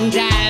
and